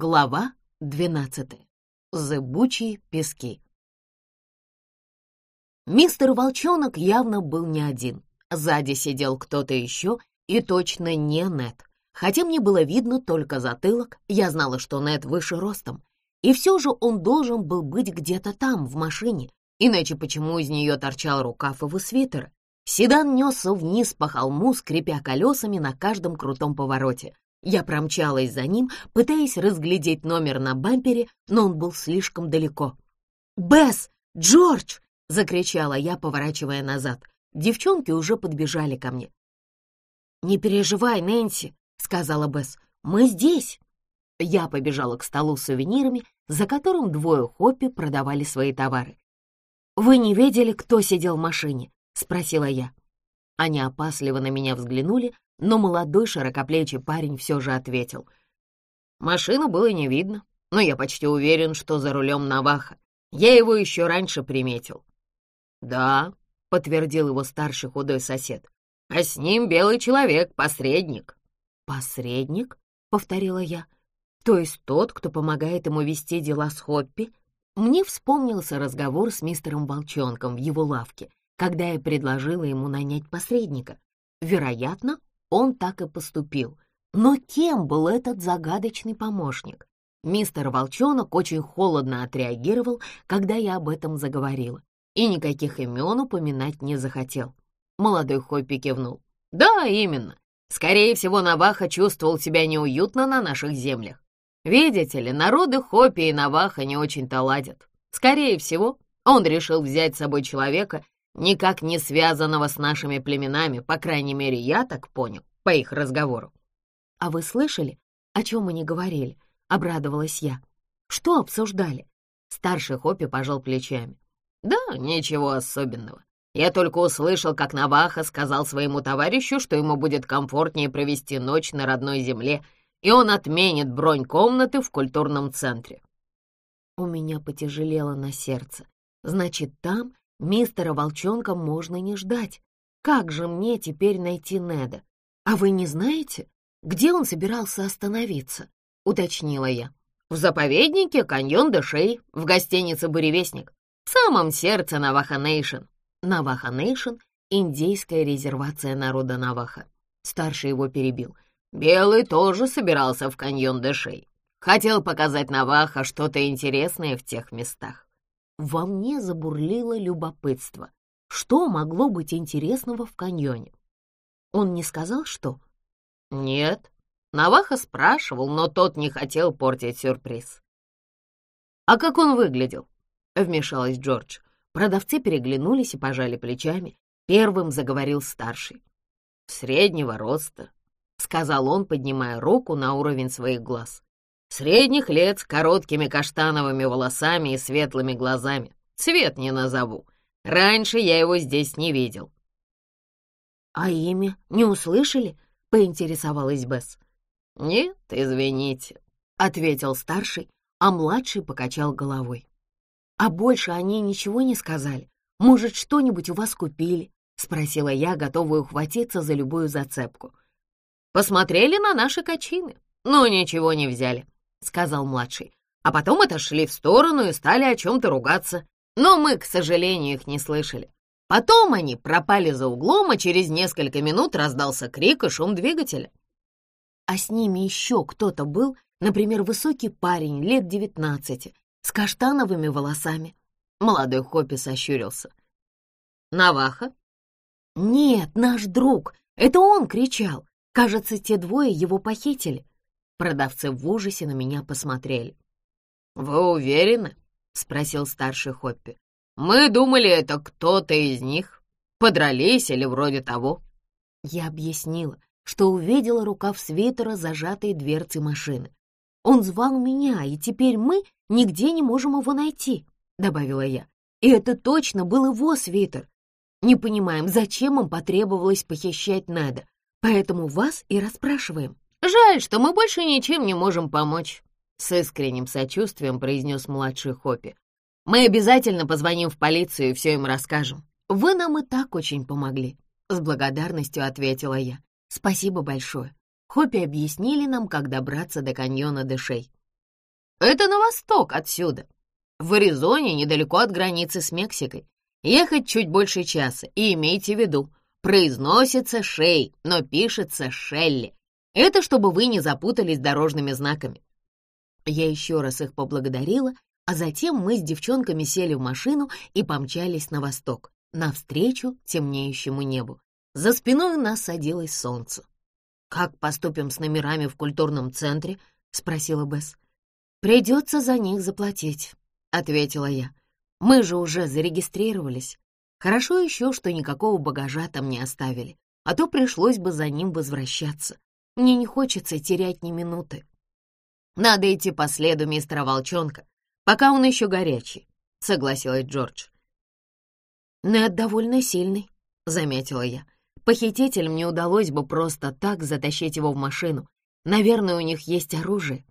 Глава двенадцатая. Зыбучие пески. Мистер Волчонок явно был не один. Сзади сидел кто-то еще, и точно не Нет. Хотя мне было видно только затылок, я знала, что Нет выше ростом. И все же он должен был быть где-то там, в машине, иначе почему из нее торчал рукав его свитера? Седан несся вниз по холму, скрипя колесами на каждом крутом повороте. Я промчалась за ним, пытаясь разглядеть номер на бампере, но он был слишком далеко. «Бесс! Джордж!» — закричала я, поворачивая назад. Девчонки уже подбежали ко мне. «Не переживай, Нэнси», — сказала Бесс. «Мы здесь». Я побежала к столу с сувенирами, за которым двое хоппи продавали свои товары. «Вы не видели, кто сидел в машине?» — спросила я. Они опасливо на меня взглянули, но молодой широкоплечий парень все же ответил. Машину было не видно, но я почти уверен, что за рулем Наваха. Я его еще раньше приметил. «Да», — подтвердил его старший худой сосед, «а с ним белый человек, посредник». «Посредник?» — повторила я. «То есть тот, кто помогает ему вести дела с Хоппи?» Мне вспомнился разговор с мистером Волчонком в его лавке, когда я предложила ему нанять посредника. Вероятно, он так и поступил. Но кем был этот загадочный помощник? Мистер Волчонок очень холодно отреагировал, когда я об этом заговорила, и никаких имен упоминать не захотел. Молодой Хоппи кивнул. «Да, именно. Скорее всего, Наваха чувствовал себя неуютно на наших землях. Видите ли, народы Хоппи и Наваха не очень-то ладят. Скорее всего, он решил взять с собой человека, никак не связанного с нашими племенами, по крайней мере, я так понял, по их разговору. «А вы слышали, о чем они говорили?» — обрадовалась я. «Что обсуждали?» Старший Хоппи пожал плечами. «Да, ничего особенного. Я только услышал, как Наваха сказал своему товарищу, что ему будет комфортнее провести ночь на родной земле, и он отменит бронь комнаты в культурном центре». У меня потяжелело на сердце. Значит, там Мистера Волчонка можно не ждать. Как же мне теперь найти Неда? А вы не знаете, где он собирался остановиться? Уточнила я. В заповеднике каньон де Шей, в гостинице «Буревестник», в самом сердце Наваха-Нейшн. Наваха-Нейшн — индейская резервация народа Наваха. Старший его перебил. Белый тоже собирался в каньон де Шей. Хотел показать Наваха что-то интересное в тех местах. Во мне забурлило любопытство. Что могло быть интересного в каньоне? Он не сказал, что? Нет. Наваха спрашивал, но тот не хотел портить сюрприз. «А как он выглядел?» — вмешалась Джордж. Продавцы переглянулись и пожали плечами. Первым заговорил старший. «Среднего роста», — сказал он, поднимая руку на уровень своих глаз. Средних лет с короткими каштановыми волосами и светлыми глазами. Цвет не назову. Раньше я его здесь не видел. «А имя не услышали?» — поинтересовалась Бесс. «Нет, извините», — ответил старший, а младший покачал головой. «А больше они ничего не сказали? Может, что-нибудь у вас купили?» — спросила я, готовая ухватиться за любую зацепку. «Посмотрели на наши качины, но ничего не взяли», — сказал младший. А потом отошли в сторону и стали о чем-то ругаться. Но мы, к сожалению, их не слышали. Потом они пропали за углом, а через несколько минут раздался крик и шум двигателя. А с ними еще кто-то был, например, высокий парень лет девятнадцати, с каштановыми волосами. Молодой Хоппи сощурился. «Наваха?» «Нет, наш друг. Это он кричал. Кажется, те двое его похитили. Продавцы в ужасе на меня посмотрели. «Вы уверены?» — спросил старший Хоппи. «Мы думали, это кто-то из них. Подрались или вроде того». Я объяснила, что увидела рукав свитера, зажатой дверцей машины. «Он звал меня, и теперь мы нигде не можем его найти», — добавила я. «И это точно был его свитер. Не понимаем, зачем им потребовалось похищать Неда, поэтому вас и расспрашиваем». «Жаль, что мы больше ничем не можем помочь», — с искренним сочувствием произнес младший Хоппи. «Мы обязательно позвоним в полицию и все им расскажем. Вы нам и так очень помогли», — с благодарностью ответила я. «Спасибо большое. Хоппи объяснили нам, как добраться до каньона Дэшей». Это на восток отсюда. В Аризоне, недалеко от границы с Мексикой. Ехать чуть больше часа, и имейте в виду, произносится Шей, но пишется Шелли. Это чтобы вы не запутались дорожными знаками. Я еще раз их поблагодарила, а затем мы с девчонками сели в машину и помчались на восток, навстречу темнеющему небу. За спиной нас садилось солнце. «Как поступим с номерами в культурном центре?» — спросила Бесс. «Придется за них заплатить», — ответила я. «Мы же уже зарегистрировались. Хорошо еще, что никакого багажа там не оставили, а то пришлось бы за ним возвращаться. Мне не хочется терять ни минуты». «Надо идти по следу мистера Волчонка, пока он еще горячий», — согласилась Джордж. «Нед довольно сильный», — заметила я. «Похитителям не удалось бы просто так затащить его в машину. Наверное, у них есть оружие».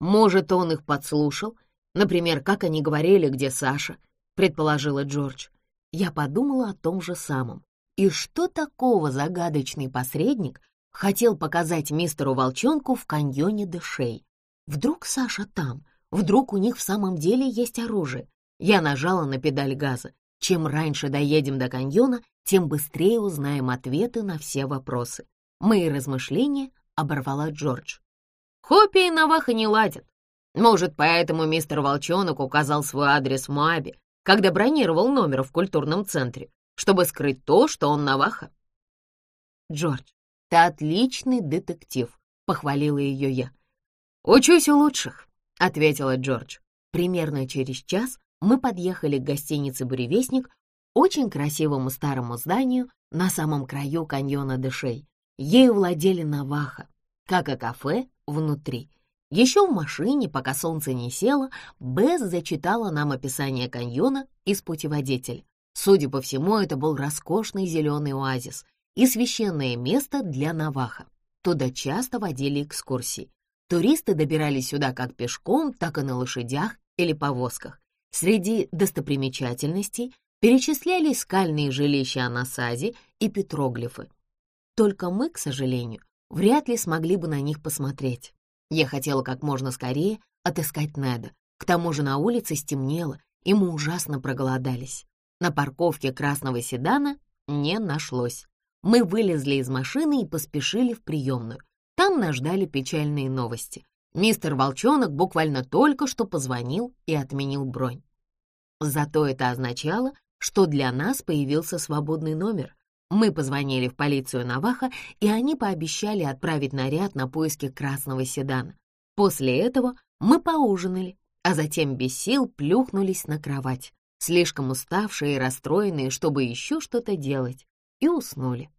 «Может, он их подслушал? Например, как они говорили, где Саша?» — предположила Джордж. Я подумала о том же самом. И что такого загадочный посредник хотел показать мистеру Волчонку в каньоне Дэшей? Вдруг Саша там? Вдруг у них в самом деле есть оружие? Я нажала на педаль газа. Чем раньше доедем до каньона, тем быстрее узнаем ответы на все вопросы. Мои размышления оборвала Джордж. Хоппи и Наваха не ладят. Может, поэтому мистер Волчонок указал свой адрес Моабе, когда бронировал номер в культурном центре, чтобы скрыть то, что он Наваха. «Джордж, ты отличный детектив», — похвалила ее я. «Учусь у лучших», — ответила Джордж. Примерно через час мы подъехали к гостинице «Буревестник», очень красивому старому зданию на самом краю каньона Дэшей. Ею владели Наваха, как и кафе внутри. Еще в машине, пока солнце не село, Бесс зачитала нам описание каньона из путеводителя. Судя по всему, это был роскошный зеленый оазис и священное место для Наваха. Туда часто водили экскурсии. Туристы добирались сюда как пешком, так и на лошадях или повозках. Среди достопримечательностей перечислялись скальные жилища Анасази и петроглифы. Только мы, к сожалению, вряд ли смогли бы на них посмотреть. Я хотела как можно скорее отыскать Неда. К тому же на улице стемнело, и мы ужасно проголодались. На парковке красного седана не нашлось. Мы вылезли из машины и поспешили в приемную. Там нас ждали печальные новости. Мистер Волчонок буквально только что позвонил и отменил бронь. Зато это означало, что для нас появился свободный номер. Мы позвонили в полицию Наваха, и они пообещали отправить наряд на поиски красного седана. После этого мы поужинали, а затем без сил плюхнулись на кровать, слишком уставшие и расстроенные, чтобы еще что-то делать, и уснули.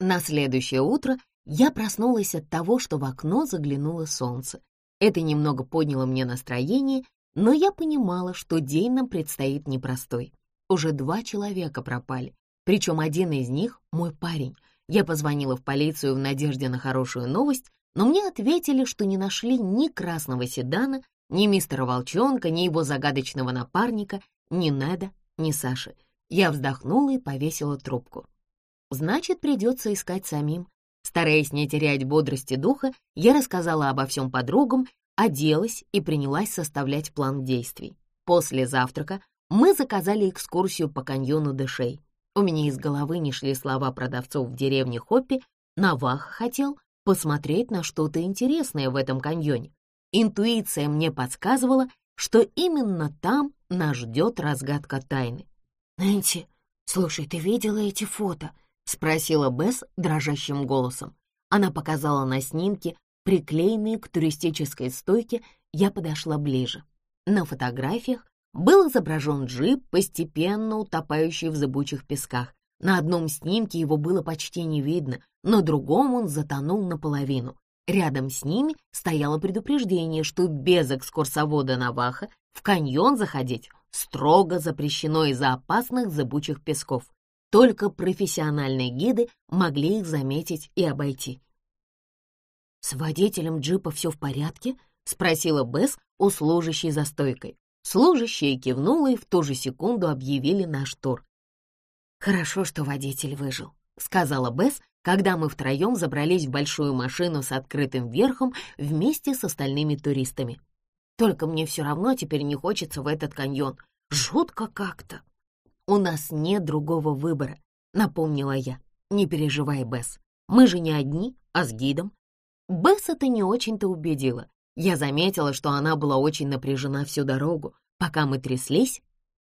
На следующее утро я проснулась от того, что в окно заглянуло солнце. Это немного подняло мне настроение, но я понимала, что день нам предстоит непростой. Уже два человека пропали, причем один из них — мой парень. Я позвонила в полицию в надежде на хорошую новость, но мне ответили, что не нашли ни красного седана, ни мистера Волчонка, ни его загадочного напарника, ни Неда, ни Саши. Я вздохнула и повесила трубку. Значит, придется искать самим. Стараясь не терять бодрости духа, я рассказала обо всем подругам, оделась и принялась составлять план действий. После завтрака мы заказали экскурсию по каньону Дэшей. У меня из головы не шли слова продавцов в деревне Хоппи. Навах хотел посмотреть на что-то интересное в этом каньоне. Интуиция мне подсказывала, что именно там нас ждет разгадка тайны. «Нэнси, слушай, ты видела эти фото?» — спросила Бесс дрожащим голосом. Она показала на снимки, приклеенные к туристической стойке, я подошла ближе. На фотографиях был изображен джип, постепенно утопающий в зыбучих песках. На одном снимке его было почти не видно, на другом он затонул наполовину. Рядом с ними стояло предупреждение, что без экскурсовода Наваха в каньон заходить строго запрещено из-за опасных зыбучих песков. Только профессиональные гиды могли их заметить и обойти. «С водителем джипа все в порядке?» — спросила Бесс у служащей за стойкой. Служащая кивнула и в ту же секунду объявили наш тур. «Хорошо, что водитель выжил», — сказала Бесс, когда мы втроем забрались в большую машину с открытым верхом вместе с остальными туристами. Только мне все равно теперь не хочется в этот каньон. Жутко как-то. У нас нет другого выбора, напомнила я. Не переживай, Бесс. Мы же не одни, а с гидом. Бесс это не очень-то убедила. Я заметила, что она была очень напряжена всю дорогу, пока мы тряслись.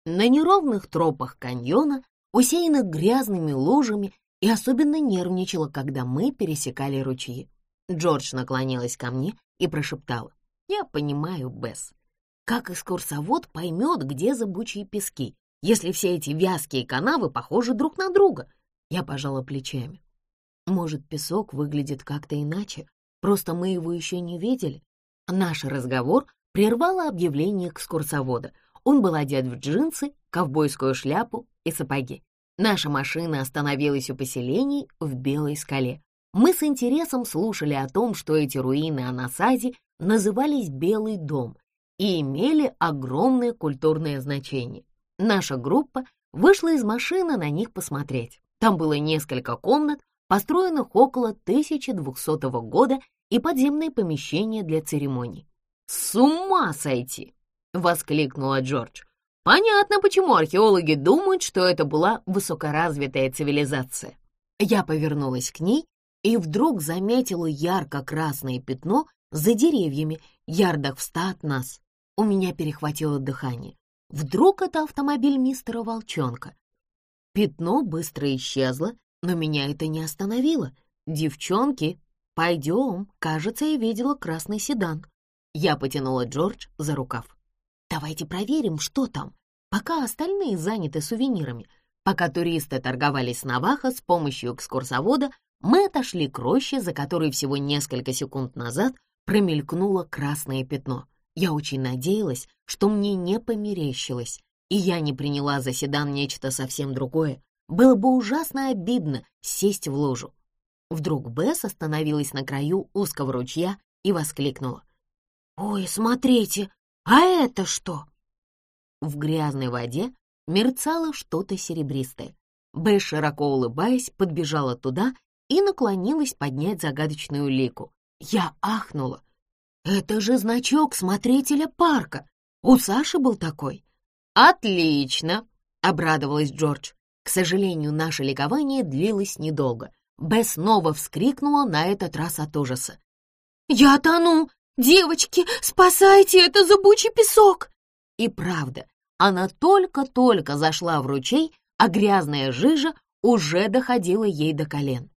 На неровных тропах каньона, усеянных грязными лужами, и особенно нервничала, когда мы пересекали ручьи. Джордж наклонилась ко мне и прошептала. «Я понимаю, Бесс. Как экскурсовод поймет, где зыбучие пески, если все эти вязкие канавы похожи друг на друга?» Я пожала плечами. «Может, песок выглядит как-то иначе, просто мы его еще не видели?» Наш разговор прервало объявление экскурсовода. Он был одет в джинсы, ковбойскую шляпу и сапоги. Наша машина остановилась у поселений в Белой скале. Мы с интересом слушали о том, что эти руины Анасази назывались Белый дом и имели огромное культурное значение. Наша группа вышла из машины на них посмотреть. Там было несколько комнат, построенных около 1200 года и подземные помещения для церемоний. «С ума сойти!» — воскликнула Джордж. Понятно, почему археологи думают, что это была высокоразвитая цивилизация. Я повернулась к ней и вдруг заметила ярко-красное пятно за деревьями, ярдах в ста от нас. У меня перехватило дыхание. Вдруг это автомобиль мистера Волчонка? Пятно быстро исчезло, но меня это не остановило. «Девчонки, пойдем, кажется, я видела красный седан». Я потянула Джордж за рукав. Давайте проверим, что там, пока остальные заняты сувенирами. Пока туристы торговались на Наваха с помощью экскурсовода, мы отошли к роще, за которой всего несколько секунд назад промелькнуло красное пятно. Я очень надеялась, что мне не померещилось, и я не приняла за седан нечто совсем другое. Было бы ужасно обидно сесть в лужу. Вдруг Бесс остановилась на краю узкого ручья и воскликнула. «Ой, смотрите, «А это что?» В грязной воде мерцало что-то серебристое. Бэй, широко улыбаясь, подбежала туда и наклонилась поднять загадочную лику. Я ахнула. «Это же значок смотрителя парка! У Саши был такой!» «Отлично!» — обрадовалась Джордж. К сожалению, наше ликование длилось недолго. Бэ снова вскрикнула на этот раз от ужаса. «Я тону! «Девочки, спасайте, это зубучий песок!» И правда, она только-только зашла в ручей, а грязная жижа уже доходила ей до колен.